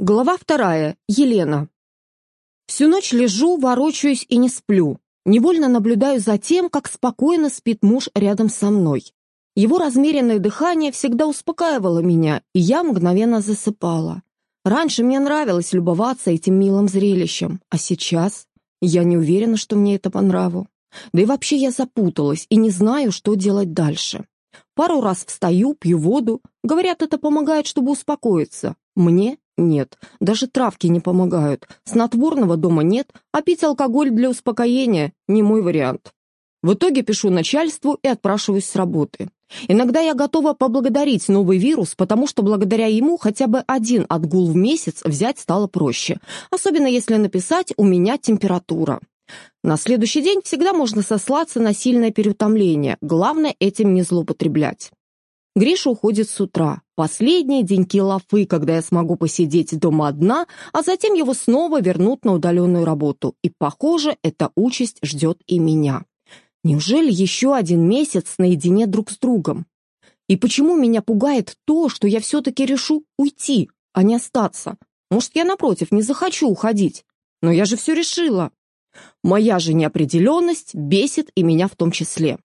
Глава вторая. Елена. Всю ночь лежу, ворочаюсь и не сплю. Невольно наблюдаю за тем, как спокойно спит муж рядом со мной. Его размеренное дыхание всегда успокаивало меня, и я мгновенно засыпала. Раньше мне нравилось любоваться этим милым зрелищем, а сейчас я не уверена, что мне это по нраву. Да и вообще я запуталась и не знаю, что делать дальше. Пару раз встаю, пью воду. Говорят, это помогает, чтобы успокоиться. Мне нет, даже травки не помогают. Снотворного дома нет, а пить алкоголь для успокоения – не мой вариант. В итоге пишу начальству и отпрашиваюсь с работы. Иногда я готова поблагодарить новый вирус, потому что благодаря ему хотя бы один отгул в месяц взять стало проще, особенно если написать «у меня температура». На следующий день всегда можно сослаться на сильное переутомление, главное этим не злоупотреблять. Гриша уходит с утра. Последние деньки лафы, когда я смогу посидеть дома одна, а затем его снова вернут на удаленную работу. И, похоже, эта участь ждет и меня. Неужели еще один месяц наедине друг с другом? И почему меня пугает то, что я все-таки решу уйти, а не остаться? Может, я, напротив, не захочу уходить? Но я же все решила. Моя же неопределенность бесит и меня в том числе.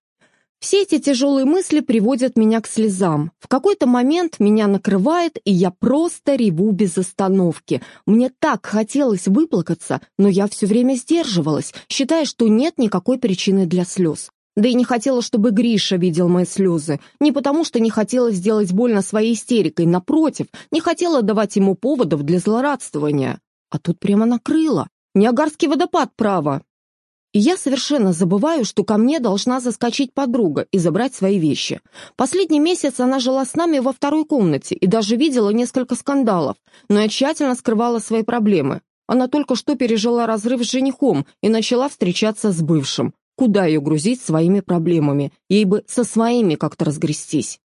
Все эти тяжелые мысли приводят меня к слезам. В какой-то момент меня накрывает, и я просто реву без остановки. Мне так хотелось выплакаться, но я все время сдерживалась, считая, что нет никакой причины для слез. Да и не хотела, чтобы Гриша видел мои слезы. Не потому, что не хотела сделать больно своей истерикой, напротив, не хотела давать ему поводов для злорадствования. А тут прямо накрыло. Ниагарский водопад, право. И я совершенно забываю, что ко мне должна заскочить подруга и забрать свои вещи. Последний месяц она жила с нами во второй комнате и даже видела несколько скандалов, но я тщательно скрывала свои проблемы. Она только что пережила разрыв с женихом и начала встречаться с бывшим. Куда ее грузить своими проблемами? Ей бы со своими как-то разгрестись.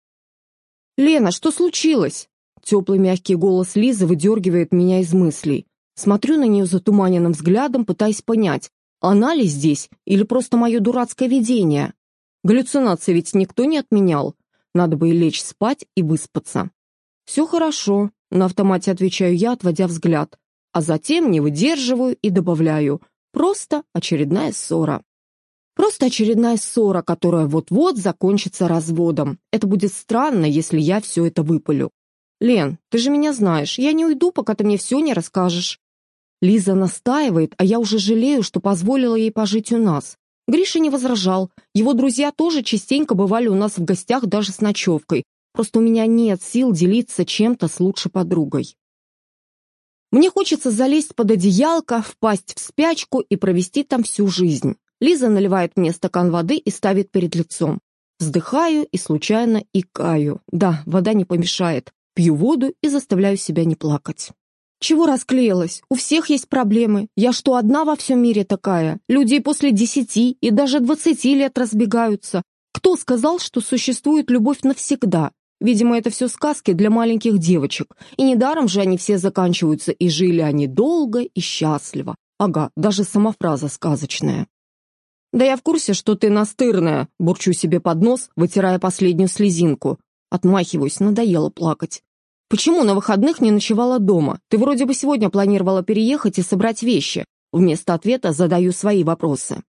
«Лена, что случилось?» Теплый мягкий голос Лизы выдергивает меня из мыслей. Смотрю на нее затуманенным взглядом, пытаясь понять, она ли здесь или просто мое дурацкое видение? Галлюцинации ведь никто не отменял. Надо бы и лечь спать и выспаться. Все хорошо, на автомате отвечаю я, отводя взгляд. А затем не выдерживаю и добавляю. Просто очередная ссора. Просто очередная ссора, которая вот-вот закончится разводом. Это будет странно, если я все это выпалю. Лен, ты же меня знаешь, я не уйду, пока ты мне все не расскажешь. Лиза настаивает, а я уже жалею, что позволила ей пожить у нас. Гриша не возражал. Его друзья тоже частенько бывали у нас в гостях даже с ночевкой. Просто у меня нет сил делиться чем-то с лучшей подругой. Мне хочется залезть под одеялко, впасть в спячку и провести там всю жизнь. Лиза наливает мне стакан воды и ставит перед лицом. Вздыхаю и случайно икаю. Да, вода не помешает. Пью воду и заставляю себя не плакать. «Чего расклеилась? У всех есть проблемы. Я что, одна во всем мире такая? Люди после десяти и даже двадцати лет разбегаются. Кто сказал, что существует любовь навсегда? Видимо, это все сказки для маленьких девочек. И недаром же они все заканчиваются, и жили они долго и счастливо. Ага, даже сама фраза сказочная. «Да я в курсе, что ты настырная», — бурчу себе под нос, вытирая последнюю слезинку. Отмахиваюсь, надоело плакать. «Почему на выходных не ночевала дома? Ты вроде бы сегодня планировала переехать и собрать вещи». Вместо ответа задаю свои вопросы.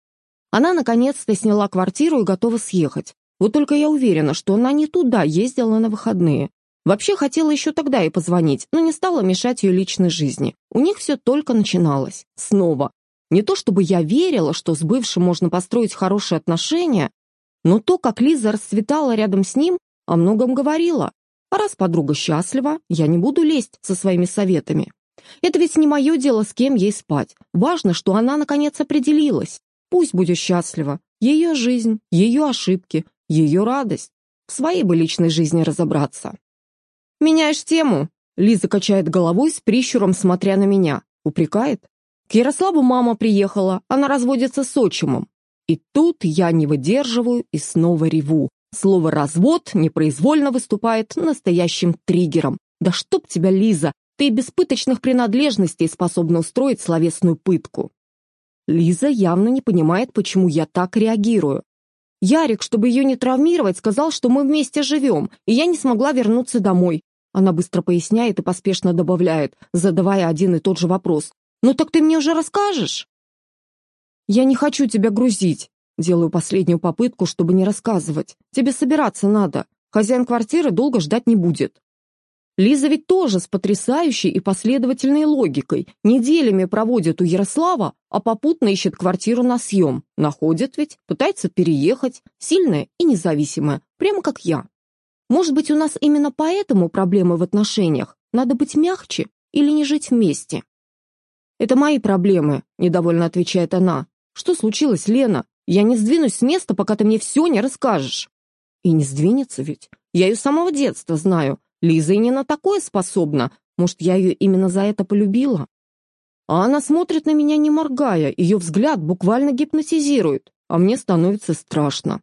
Она наконец-то сняла квартиру и готова съехать. Вот только я уверена, что она не туда ездила на выходные. Вообще хотела еще тогда ей позвонить, но не стала мешать ее личной жизни. У них все только начиналось. Снова. Не то чтобы я верила, что с бывшим можно построить хорошие отношения, но то, как Лиза расцветала рядом с ним, о многом говорила. А раз подруга счастлива, я не буду лезть со своими советами. Это ведь не мое дело, с кем ей спать. Важно, что она, наконец, определилась. Пусть будет счастлива. Ее жизнь, ее ошибки, ее радость. В своей бы личной жизни разобраться. «Меняешь тему?» Лиза качает головой с прищуром, смотря на меня. Упрекает. К Ярославу мама приехала, она разводится с отчимом. И тут я не выдерживаю и снова реву. Слово «развод» непроизвольно выступает настоящим триггером. Да чтоб тебя, Лиза, ты без пыточных принадлежностей способна устроить словесную пытку. Лиза явно не понимает, почему я так реагирую. Ярик, чтобы ее не травмировать, сказал, что мы вместе живем, и я не смогла вернуться домой. Она быстро поясняет и поспешно добавляет, задавая один и тот же вопрос. «Ну так ты мне уже расскажешь?» «Я не хочу тебя грузить», Делаю последнюю попытку, чтобы не рассказывать. Тебе собираться надо. Хозяин квартиры долго ждать не будет. Лиза ведь тоже с потрясающей и последовательной логикой. Неделями проводит у Ярослава, а попутно ищет квартиру на съем. Находит ведь, пытается переехать. Сильная и независимая, прямо как я. Может быть, у нас именно поэтому проблемы в отношениях? Надо быть мягче или не жить вместе? «Это мои проблемы», — недовольно отвечает она. «Что случилось, Лена? Я не сдвинусь с места, пока ты мне все не расскажешь». И не сдвинется ведь. Я ее с самого детства знаю. Лиза и не на такое способна. Может, я ее именно за это полюбила? А она смотрит на меня, не моргая. Ее взгляд буквально гипнотизирует. А мне становится страшно.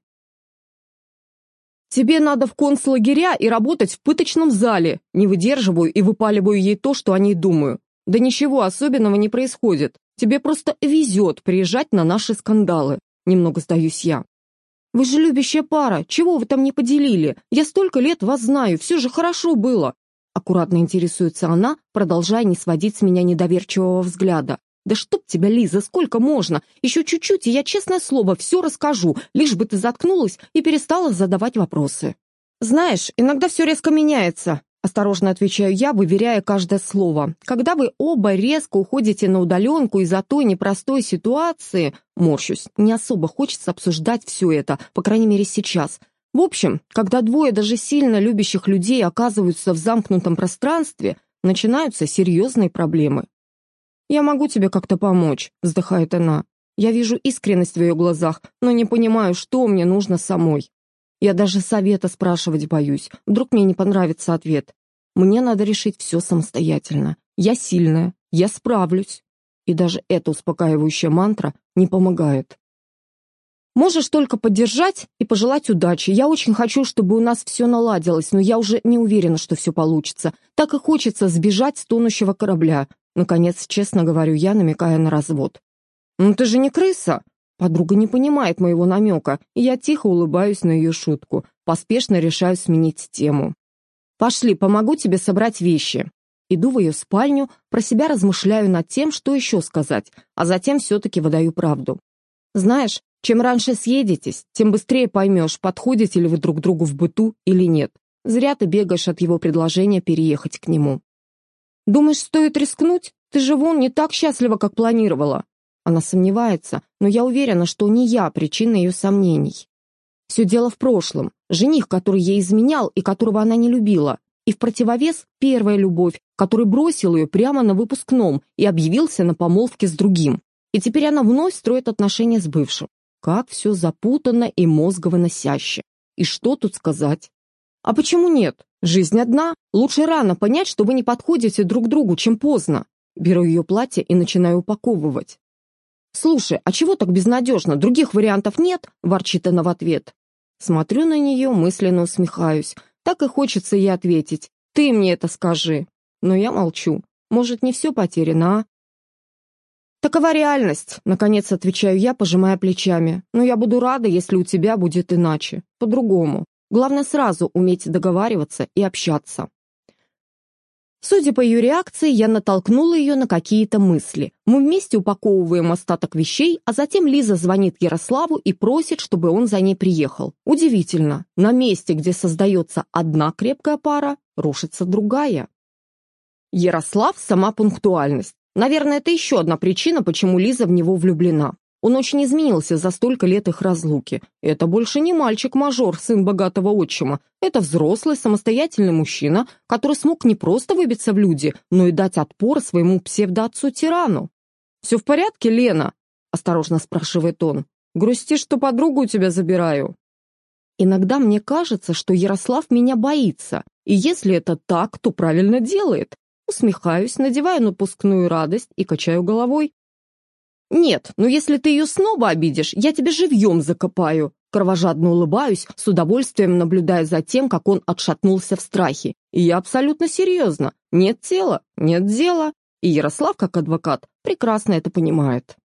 «Тебе надо в концлагеря и работать в пыточном зале. Не выдерживаю и выпаливаю ей то, что о ней думаю. Да ничего особенного не происходит. Тебе просто везет приезжать на наши скандалы. Немного сдаюсь я. «Вы же любящая пара, чего вы там не поделили? Я столько лет вас знаю, все же хорошо было!» Аккуратно интересуется она, продолжая не сводить с меня недоверчивого взгляда. «Да чтоб тебя, Лиза, сколько можно? Еще чуть-чуть, и я, честное слово, все расскажу, лишь бы ты заткнулась и перестала задавать вопросы». «Знаешь, иногда все резко меняется. Осторожно отвечаю я, выверяя каждое слово. Когда вы оба резко уходите на удаленку из-за той непростой ситуации, морщусь, не особо хочется обсуждать все это, по крайней мере сейчас. В общем, когда двое даже сильно любящих людей оказываются в замкнутом пространстве, начинаются серьезные проблемы. «Я могу тебе как-то помочь», — вздыхает она. «Я вижу искренность в ее глазах, но не понимаю, что мне нужно самой». Я даже совета спрашивать боюсь. Вдруг мне не понравится ответ. Мне надо решить все самостоятельно. Я сильная, я справлюсь. И даже эта успокаивающая мантра не помогает. Можешь только поддержать и пожелать удачи. Я очень хочу, чтобы у нас все наладилось, но я уже не уверена, что все получится. Так и хочется сбежать с тонущего корабля. Наконец, честно говорю я, намекая на развод. «Ну ты же не крыса!» Подруга не понимает моего намека, и я тихо улыбаюсь на ее шутку, поспешно решаю сменить тему. «Пошли, помогу тебе собрать вещи». Иду в ее спальню, про себя размышляю над тем, что еще сказать, а затем все-таки выдаю правду. «Знаешь, чем раньше съедетесь, тем быстрее поймешь, подходите ли вы друг другу в быту или нет. Зря ты бегаешь от его предложения переехать к нему». «Думаешь, стоит рискнуть? Ты же вон не так счастлива, как планировала. Она сомневается, но я уверена, что не я причина ее сомнений. Все дело в прошлом. Жених, который ей изменял и которого она не любила. И в противовес первая любовь, который бросил ее прямо на выпускном и объявился на помолвке с другим. И теперь она вновь строит отношения с бывшим. Как все запутанно и мозговыносяще. И что тут сказать? А почему нет? Жизнь одна. Лучше рано понять, что вы не подходите друг другу, чем поздно. Беру ее платье и начинаю упаковывать. «Слушай, а чего так безнадежно? Других вариантов нет?» – ворчит она в ответ. Смотрю на нее, мысленно усмехаюсь. Так и хочется ей ответить. «Ты мне это скажи». Но я молчу. Может, не все потеряно, а? «Такова реальность», — наконец отвечаю я, пожимая плечами. «Но я буду рада, если у тебя будет иначе. По-другому. Главное сразу уметь договариваться и общаться». Судя по ее реакции, я натолкнула ее на какие-то мысли. Мы вместе упаковываем остаток вещей, а затем Лиза звонит Ярославу и просит, чтобы он за ней приехал. Удивительно, на месте, где создается одна крепкая пара, рушится другая. Ярослав – сама пунктуальность. Наверное, это еще одна причина, почему Лиза в него влюблена. Он очень изменился за столько лет их разлуки. Это больше не мальчик-мажор, сын богатого отчима. Это взрослый, самостоятельный мужчина, который смог не просто выбиться в люди, но и дать отпор своему псевдоотцу-тирану. «Все в порядке, Лена?» – осторожно спрашивает он. «Грусти, что подругу у тебя забираю?» Иногда мне кажется, что Ярослав меня боится, и если это так, то правильно делает. Усмехаюсь, надеваю напускную радость и качаю головой. «Нет, но если ты ее снова обидишь, я тебя живьем закопаю!» Кровожадно улыбаюсь, с удовольствием наблюдая за тем, как он отшатнулся в страхе. И я абсолютно серьезно. Нет тела, нет дела. И Ярослав, как адвокат, прекрасно это понимает.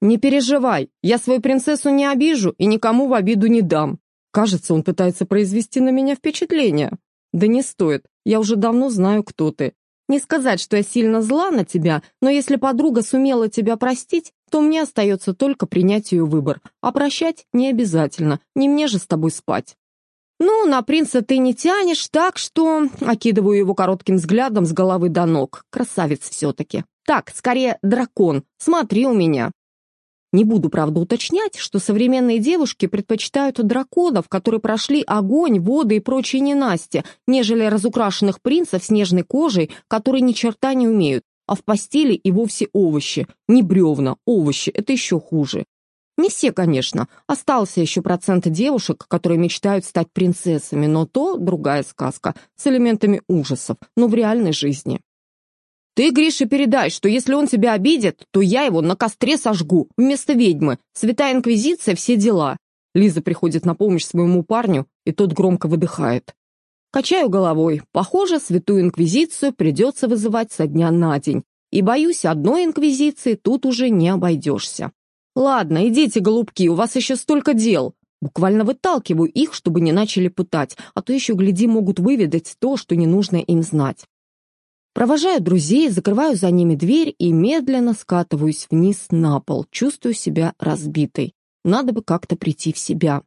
«Не переживай, я свою принцессу не обижу и никому в обиду не дам». Кажется, он пытается произвести на меня впечатление. Да не стоит, я уже давно знаю, кто ты. Не сказать, что я сильно зла на тебя, но если подруга сумела тебя простить, то мне остается только принять ее выбор, а прощать не обязательно, не мне же с тобой спать. «Ну, на принца ты не тянешь, так что...» Окидываю его коротким взглядом с головы до ног. Красавец все-таки. «Так, скорее, дракон. Смотри у меня». Не буду, правда, уточнять, что современные девушки предпочитают драконов, которые прошли огонь, воды и прочие ненасти, нежели разукрашенных принцев с нежной кожей, которые ни черта не умеют, а в постели и вовсе овощи. Не бревна, овощи, это еще хуже. Не все, конечно. Остался еще процент девушек, которые мечтают стать принцессами, но то другая сказка, с элементами ужасов, но в реальной жизни. «Ты, Гриша, передай, что если он тебя обидит, то я его на костре сожгу, вместо ведьмы. Святая Инквизиция, все дела». Лиза приходит на помощь своему парню, и тот громко выдыхает. Качаю головой. Похоже, Святую Инквизицию придется вызывать со дня на день. И, боюсь, одной Инквизиции тут уже не обойдешься. «Ладно, идите, голубки, у вас еще столько дел». Буквально выталкиваю их, чтобы не начали пытать, а то еще, гляди, могут выведать то, что не нужно им знать. Провожаю друзей, закрываю за ними дверь и медленно скатываюсь вниз на пол, чувствую себя разбитой. Надо бы как-то прийти в себя.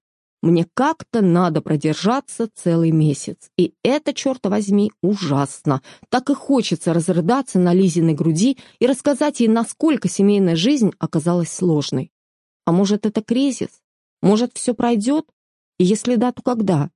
Мне как-то надо продержаться целый месяц. И это, черт возьми, ужасно. Так и хочется разрыдаться на Лизиной груди и рассказать ей, насколько семейная жизнь оказалась сложной. А может, это кризис? Может, все пройдет? И если да, то когда?